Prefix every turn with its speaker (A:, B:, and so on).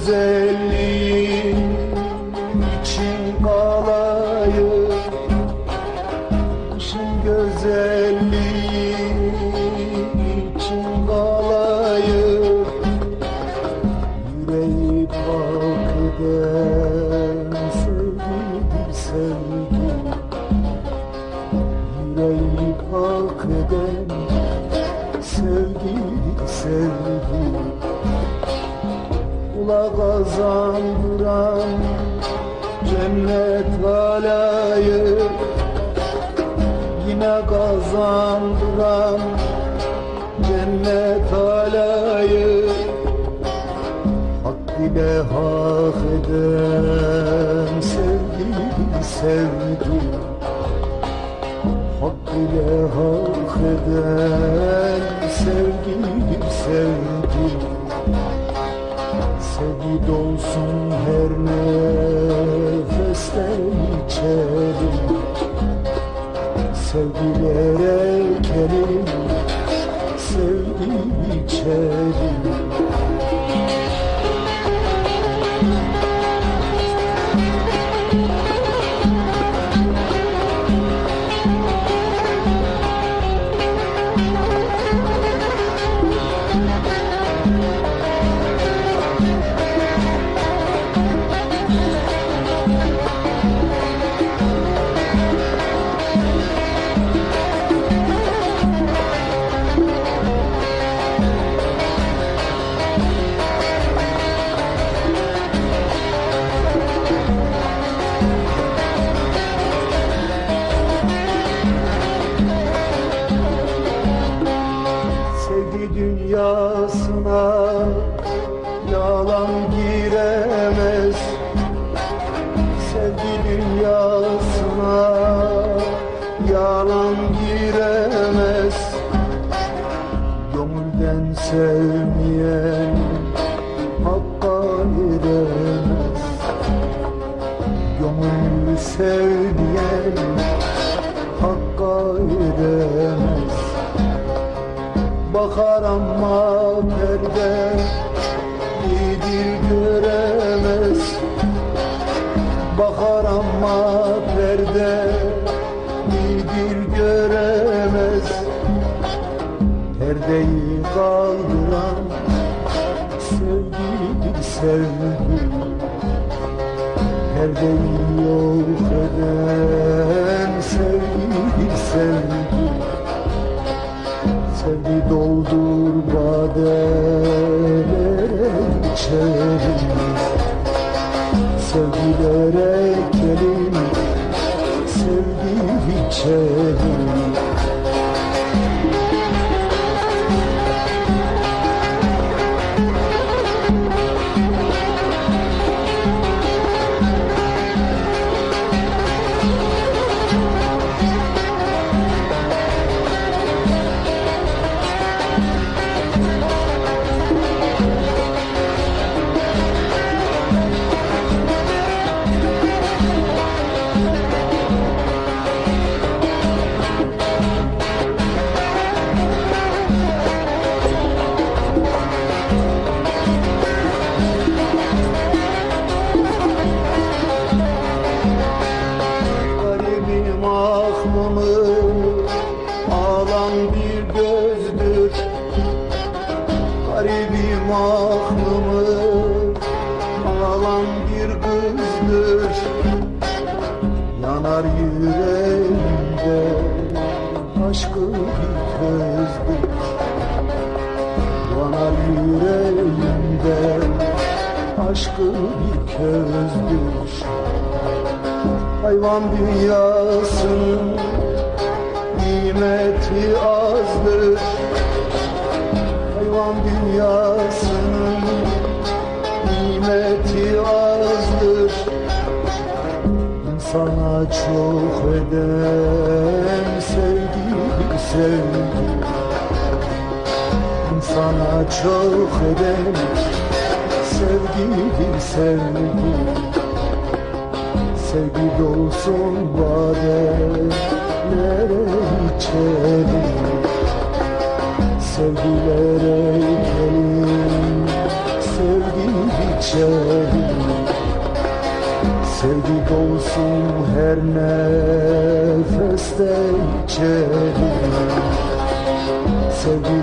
A: güzelliğin için kalayım Kışın güzelliği için kalayım Yüreği bak eden sevgidir sevgi Yüreği bak eden sevgidir sevgi Kula kazandıran cennet layık Yine kazandıran cennet layık Hak ile hak eden sevgi sevgi Hak ile hak eden sevgi sevgi Sevgi dolsun her nefeste içerim. Sevgilere kelim Sevgi içerim dünyasına yalan giremez. Sevgi dünyasına yalan giremez. Gönülden sevmeyen hakka eremez Gönül sevmeyen hakka eremez Bakar ama perde iyidir göremez. Bakar ama perde iyidir göremez. Perdeyi kaldıran sevgidir sevgi. Perdeyi yok eden sevgidir sevgi Sevgi içerim Garibim aklımı ağlan bir kızdır. Yanar yüreğimde aşkı bir közdür Yanar yüreğimde aşkı bir közdür. Hayvan dünyasının Dünyasının nimeti azdır. İnsana çok eden sevgi sevgi. İnsana çok eden sevgidir sevgi. Sevgi dolsun badelere içerim Sevgilere kelim Sevgi içerim Sevgi dolsun her nefeste içerim Sevgi